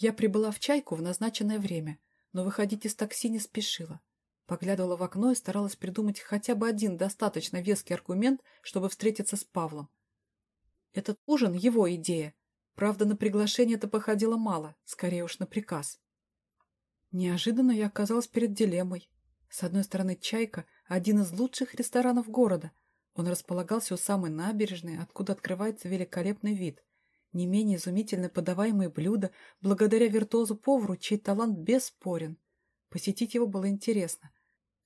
Я прибыла в «Чайку» в назначенное время, но выходить из такси не спешила. Поглядывала в окно и старалась придумать хотя бы один достаточно веский аргумент, чтобы встретиться с Павлом. Этот ужин — его идея. Правда, на приглашение это походило мало, скорее уж на приказ. Неожиданно я оказалась перед дилеммой. С одной стороны, «Чайка» — один из лучших ресторанов города. Он располагался у самой набережной, откуда открывается великолепный вид. Не менее изумительно подаваемые блюда, благодаря виртуозу-повару, чей талант бесспорен. Посетить его было интересно.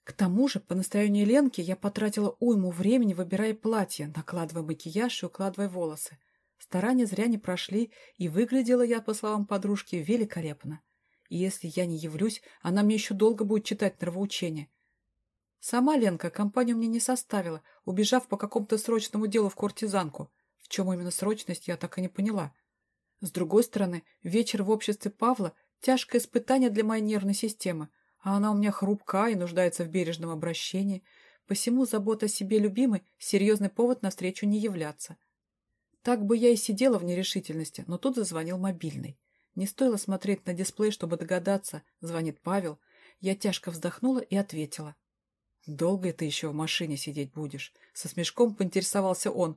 К тому же, по настроению Ленки, я потратила уйму времени, выбирая платье, накладывая макияж и укладывая волосы. Старания зря не прошли, и выглядела я, по словам подружки, великолепно. И если я не явлюсь, она мне еще долго будет читать нравоучения. Сама Ленка компанию мне не составила, убежав по какому-то срочному делу в куртизанку. В чем именно срочность, я так и не поняла. С другой стороны, вечер в обществе Павла – тяжкое испытание для моей нервной системы, а она у меня хрупка и нуждается в бережном обращении, посему забота о себе любимой – серьезный повод навстречу не являться. Так бы я и сидела в нерешительности, но тут зазвонил мобильный. Не стоило смотреть на дисплей, чтобы догадаться, звонит Павел. Я тяжко вздохнула и ответила. «Долго ты еще в машине сидеть будешь?» Со смешком поинтересовался он.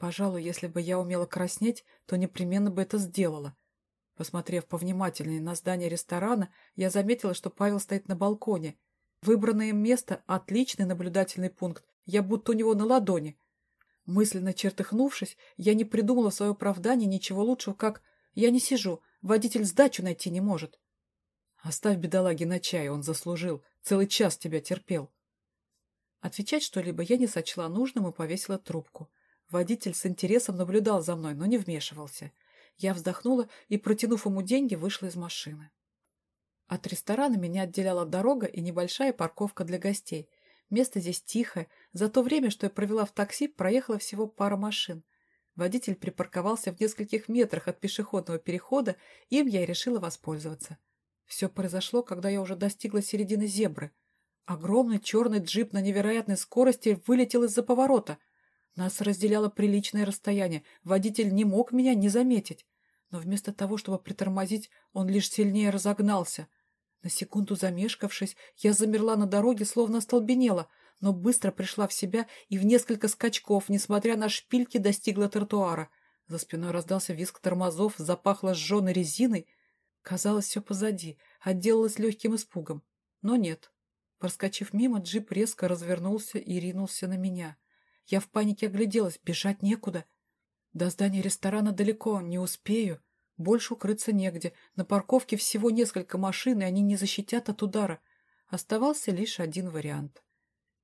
«Пожалуй, если бы я умела краснеть, то непременно бы это сделала». Посмотрев повнимательнее на здание ресторана, я заметила, что Павел стоит на балконе. Выбранное место — отличный наблюдательный пункт. Я будто у него на ладони. Мысленно чертыхнувшись, я не придумала в свое оправдание ничего лучшего, как «я не сижу, водитель сдачу найти не может». «Оставь бедолаги на чай, он заслужил. Целый час тебя терпел». Отвечать что-либо я не сочла нужным и повесила трубку. Водитель с интересом наблюдал за мной, но не вмешивался. Я вздохнула и, протянув ему деньги, вышла из машины. От ресторана меня отделяла дорога и небольшая парковка для гостей. Место здесь тихое. За то время, что я провела в такси, проехала всего пара машин. Водитель припарковался в нескольких метрах от пешеходного перехода, им я и решила воспользоваться. Все произошло, когда я уже достигла середины зебры. Огромный черный джип на невероятной скорости вылетел из-за поворота. Нас разделяло приличное расстояние, водитель не мог меня не заметить. Но вместо того, чтобы притормозить, он лишь сильнее разогнался. На секунду замешкавшись, я замерла на дороге, словно остолбенела, но быстро пришла в себя и в несколько скачков, несмотря на шпильки, достигла тротуара. За спиной раздался визг тормозов, запахло сжженной резиной. Казалось, все позади, отделалось легким испугом. Но нет, Проскочив мимо, джип резко развернулся и ринулся на меня. Я в панике огляделась, бежать некуда. До здания ресторана далеко, не успею. Больше укрыться негде. На парковке всего несколько машин, и они не защитят от удара. Оставался лишь один вариант.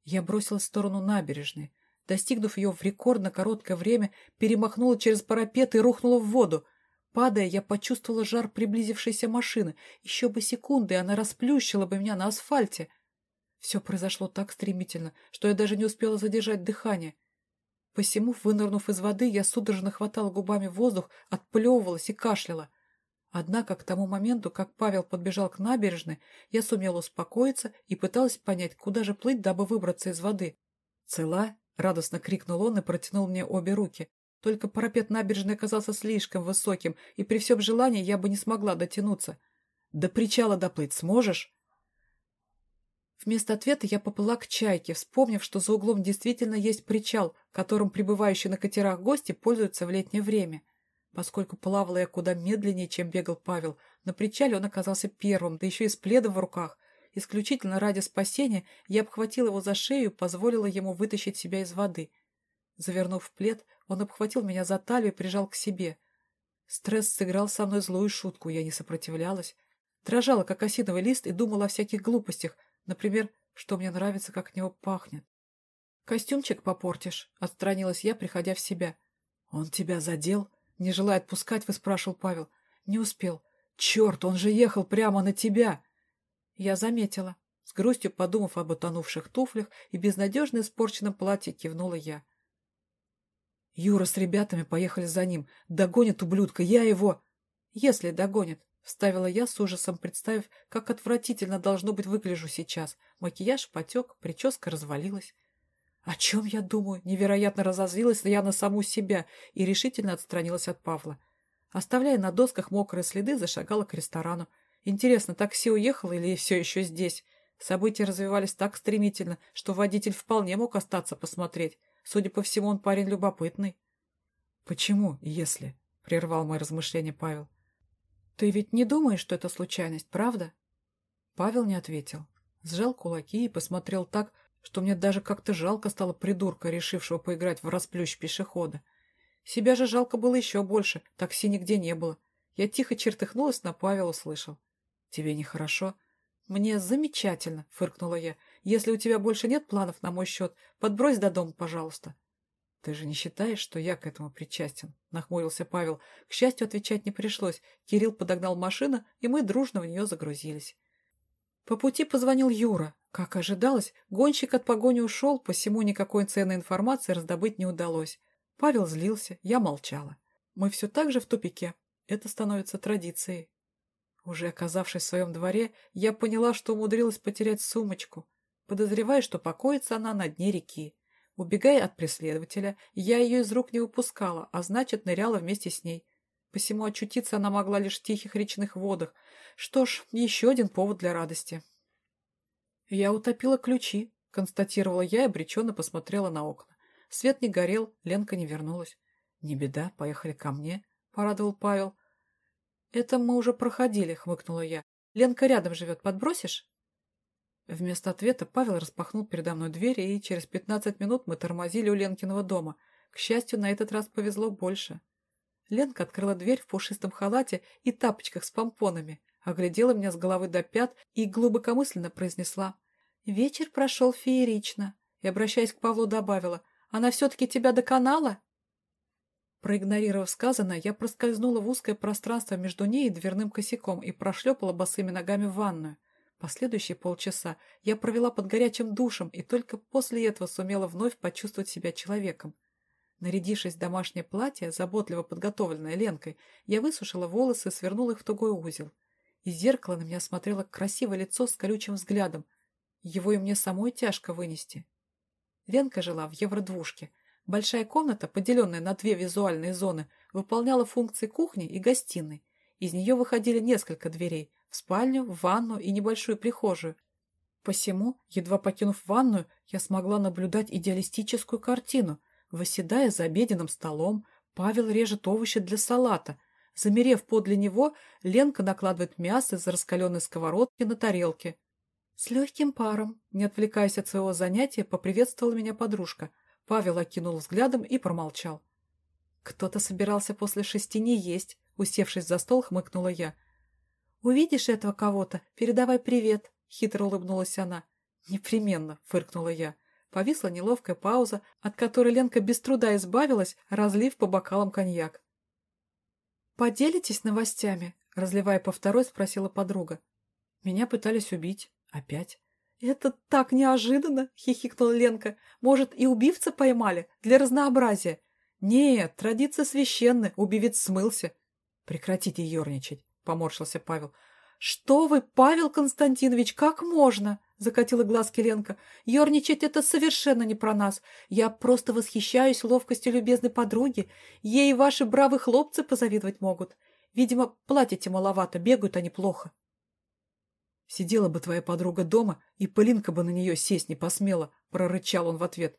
Я бросилась в сторону набережной. Достигнув ее в рекордно короткое время, перемахнула через парапет и рухнула в воду. Падая, я почувствовала жар приблизившейся машины. Еще бы секунды, она расплющила бы меня на асфальте. Все произошло так стремительно, что я даже не успела задержать дыхание. Посему, вынырнув из воды, я судорожно хватала губами воздух, отплевывалась и кашляла. Однако к тому моменту, как Павел подбежал к набережной, я сумела успокоиться и пыталась понять, куда же плыть, дабы выбраться из воды. «Цела?» — радостно крикнул он и протянул мне обе руки. Только парапет набережной оказался слишком высоким, и при всем желании я бы не смогла дотянуться. «До причала доплыть сможешь?» Вместо ответа я поплыла к чайке, вспомнив, что за углом действительно есть причал, которым прибывающие на катерах гости пользуются в летнее время. Поскольку плавала я куда медленнее, чем бегал Павел, на причале он оказался первым, да еще и с пледом в руках. Исключительно ради спасения я обхватила его за шею и позволила ему вытащить себя из воды. Завернув в плед, он обхватил меня за талию и прижал к себе. Стресс сыграл со мной злую шутку, я не сопротивлялась. Дрожала, как осиновый лист, и думала о всяких глупостях, Например, что мне нравится, как от него пахнет. «Костюмчик попортишь», — отстранилась я, приходя в себя. «Он тебя задел?» — не желая отпускать, выспрашивал Павел. «Не успел. Черт, он же ехал прямо на тебя!» Я заметила. С грустью подумав об утонувших туфлях и безнадежно испорченном платье, кивнула я. Юра с ребятами поехали за ним. Догонит ублюдка, я его... Если догонит. Вставила я с ужасом, представив, как отвратительно должно быть выгляжу сейчас. Макияж потек, прическа развалилась. О чем я думаю? Невероятно разозлилась я на саму себя и решительно отстранилась от Павла. Оставляя на досках мокрые следы, зашагала к ресторану. Интересно, такси уехало или все еще здесь? События развивались так стремительно, что водитель вполне мог остаться посмотреть. Судя по всему, он парень любопытный. «Почему, если?» — прервал мои размышления Павел. «Ты ведь не думаешь, что это случайность, правда?» Павел не ответил. Сжал кулаки и посмотрел так, что мне даже как-то жалко стало придурка, решившего поиграть в расплющ пешехода. Себя же жалко было еще больше, такси нигде не было. Я тихо чертыхнулась, на Павел услышал. «Тебе нехорошо?» «Мне замечательно», — фыркнула я. «Если у тебя больше нет планов на мой счет, подбрось до дома, пожалуйста». «Ты же не считаешь, что я к этому причастен?» — нахмурился Павел. К счастью, отвечать не пришлось. Кирилл подогнал машину, и мы дружно в нее загрузились. По пути позвонил Юра. Как ожидалось, гонщик от погони ушел, посему никакой ценной информации раздобыть не удалось. Павел злился, я молчала. Мы все так же в тупике. Это становится традицией. Уже оказавшись в своем дворе, я поняла, что умудрилась потерять сумочку. Подозревая, что покоится она на дне реки. Убегая от преследователя, я ее из рук не выпускала, а значит, ныряла вместе с ней. Посему очутиться она могла лишь в тихих речных водах. Что ж, еще один повод для радости. «Я утопила ключи», — констатировала я и обреченно посмотрела на окна. Свет не горел, Ленка не вернулась. «Не беда, поехали ко мне», — порадовал Павел. «Это мы уже проходили», — хмыкнула я. «Ленка рядом живет, подбросишь?» Вместо ответа Павел распахнул передо мной дверь, и через пятнадцать минут мы тормозили у Ленкиного дома. К счастью, на этот раз повезло больше. Ленка открыла дверь в пушистом халате и тапочках с помпонами, оглядела меня с головы до пят и глубокомысленно произнесла. «Вечер прошел феерично», и, обращаясь к Павлу, добавила. «Она все-таки тебя доконала?» Проигнорировав сказанное, я проскользнула в узкое пространство между ней и дверным косяком и прошлепала босыми ногами в ванную. Последующие полчаса я провела под горячим душем и только после этого сумела вновь почувствовать себя человеком. Нарядившись в домашнее платье, заботливо подготовленное Ленкой, я высушила волосы и свернула их в тугой узел. Из зеркала на меня смотрело красивое лицо с колючим взглядом. Его и мне самой тяжко вынести. Ленка жила в евродвушке — Большая комната, поделенная на две визуальные зоны, выполняла функции кухни и гостиной. Из нее выходили несколько дверей – спальню, в ванну и небольшую прихожую. Посему, едва покинув ванную, я смогла наблюдать идеалистическую картину. Восседая за обеденным столом, Павел режет овощи для салата. Замерев подле него, Ленка накладывает мясо из раскаленной сковородки на тарелки. С легким паром, не отвлекаясь от своего занятия, поприветствовала меня подружка – Павел окинул взглядом и промолчал. «Кто-то собирался после шести не есть», — усевшись за стол, хмыкнула я. «Увидишь этого кого-то, передавай привет», — хитро улыбнулась она. «Непременно», — фыркнула я. Повисла неловкая пауза, от которой Ленка без труда избавилась, разлив по бокалам коньяк. «Поделитесь новостями?» — разливая по второй, спросила подруга. «Меня пытались убить. Опять. «Это так неожиданно!» — хихикнула Ленка. «Может, и убивца поймали? Для разнообразия?» «Нет, традиция священная, убивец смылся». «Прекратите ерничать», — поморщился Павел. «Что вы, Павел Константинович, как можно?» — закатила глазки Ленка. «Ерничать — это совершенно не про нас. Я просто восхищаюсь ловкостью любезной подруги. Ей ваши бравые хлопцы позавидовать могут. Видимо, платите маловато, бегают они плохо». «Сидела бы твоя подруга дома, и Полинка бы на нее сесть не посмела», — прорычал он в ответ.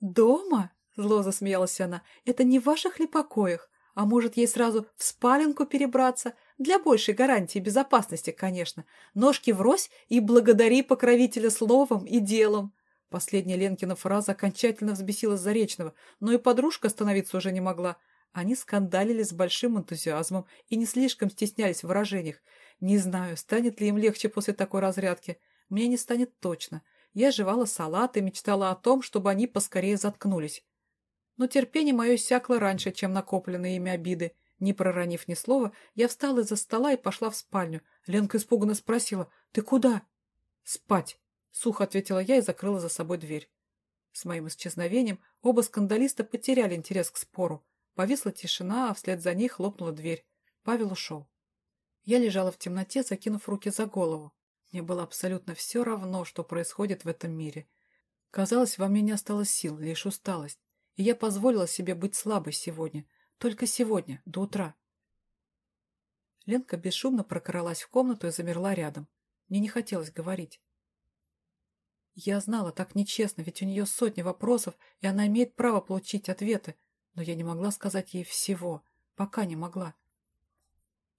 «Дома?» — зло засмеялась она. «Это не в ваших ли покоях? А может, ей сразу в спаленку перебраться? Для большей гарантии безопасности, конечно. Ножки врозь и благодари покровителя словом и делом». Последняя Ленкина фраза окончательно взбесила Заречного, но и подружка остановиться уже не могла. Они скандалили с большим энтузиазмом и не слишком стеснялись в выражениях. Не знаю, станет ли им легче после такой разрядки. Мне не станет точно. Я жевала салат и мечтала о том, чтобы они поскорее заткнулись. Но терпение мое иссякло раньше, чем накопленные ими обиды. Не проронив ни слова, я встала из-за стола и пошла в спальню. Ленка испуганно спросила, «Ты куда?» «Спать», — сухо ответила я и закрыла за собой дверь. С моим исчезновением оба скандалиста потеряли интерес к спору. Повисла тишина, а вслед за ней хлопнула дверь. Павел ушел. Я лежала в темноте, закинув руки за голову. Мне было абсолютно все равно, что происходит в этом мире. Казалось, во мне не осталось сил, лишь усталость. И я позволила себе быть слабой сегодня. Только сегодня, до утра. Ленка бесшумно прокралась в комнату и замерла рядом. Мне не хотелось говорить. Я знала, так нечестно, ведь у нее сотни вопросов, и она имеет право получить ответы, но я не могла сказать ей всего, пока не могла.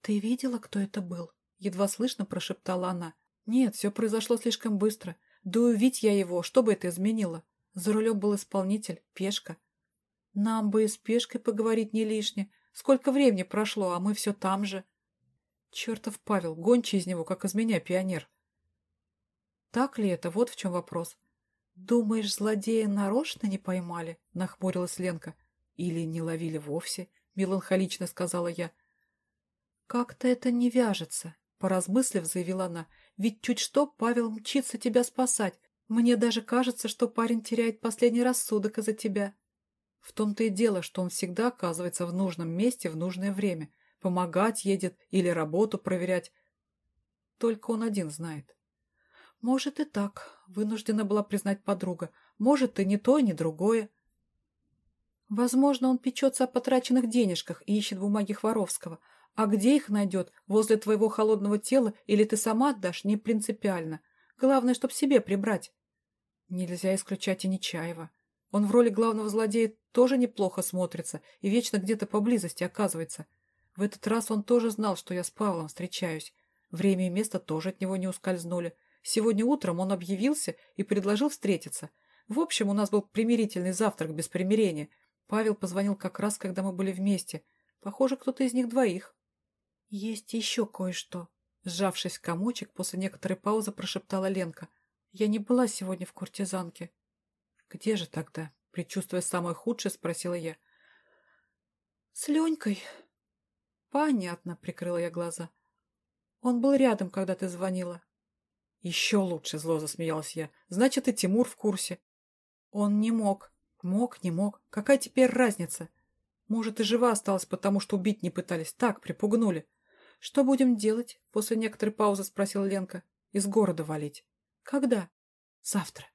«Ты видела, кто это был?» — едва слышно прошептала она. «Нет, все произошло слишком быстро. Да увидеть я его, что бы это изменило? За рулем был исполнитель, пешка. Нам бы и с пешкой поговорить не лишне. Сколько времени прошло, а мы все там же. Чертов Павел, гончий из него, как из меня пионер. Так ли это? Вот в чем вопрос. Думаешь, злодея нарочно не поймали? Нахмурилась Ленка. Или не ловили вовсе? Меланхолично сказала я. Как-то это не вяжется, поразмыслив, заявила она. Ведь чуть что Павел мчится тебя спасать. Мне даже кажется, что парень теряет последний рассудок из-за тебя. В том-то и дело, что он всегда оказывается в нужном месте в нужное время. Помогать едет или работу проверять. Только он один знает. Может и так, вынуждена была признать подруга. Может и не то, и не другое. Возможно, он печется о потраченных денежках и ищет бумаги Хворовского, а где их найдет? Возле твоего холодного тела или ты сама отдашь? Не принципиально. Главное, чтоб себе прибрать. Нельзя исключать и Нечаева. Он в роли главного злодея тоже неплохо смотрится и вечно где-то поблизости оказывается. В этот раз он тоже знал, что я с Павлом встречаюсь. Время и место тоже от него не ускользнули. Сегодня утром он объявился и предложил встретиться. В общем, у нас был примирительный завтрак без примирения. Павел позвонил как раз, когда мы были вместе. Похоже, кто-то из них двоих. «Есть еще кое-что», — сжавшись в комочек, после некоторой паузы прошептала Ленка. «Я не была сегодня в куртизанке». «Где же тогда?» — предчувствуя самое худшее, спросила я. «С Ленькой». «Понятно», — прикрыла я глаза. «Он был рядом, когда ты звонила». «Еще лучше», — зло засмеялась я. «Значит, и Тимур в курсе». «Он не мог». «Мог, не мог. Какая теперь разница?» «Может, и жива осталась, потому что убить не пытались. Так, припугнули». «Что будем делать?» — после некоторой паузы спросила Ленка. «Из города валить». «Когда?» «Завтра».